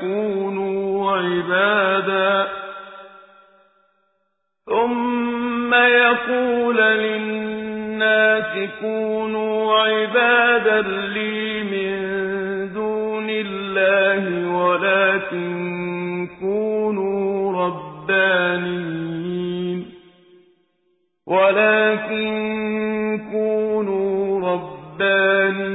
كُونُوا عِبَادًا. ثُمَّ يَقُولَ لِلنَّاسِ كُونُوا عِبَادًا لِّي مِن دُونِ اللَّهِ وَلَٰكِن كُونُوا رَبَّانِيِّينَ. وَلَٰكِن كُونُوا رَبَّانِيِّينَ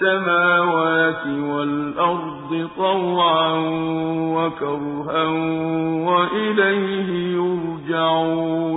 السَّمَاوَاتِ وَالْأَرْضِ طَوْعًا وَكَرْهًا وَإِلَيْهِ يُرْجَعُونَ.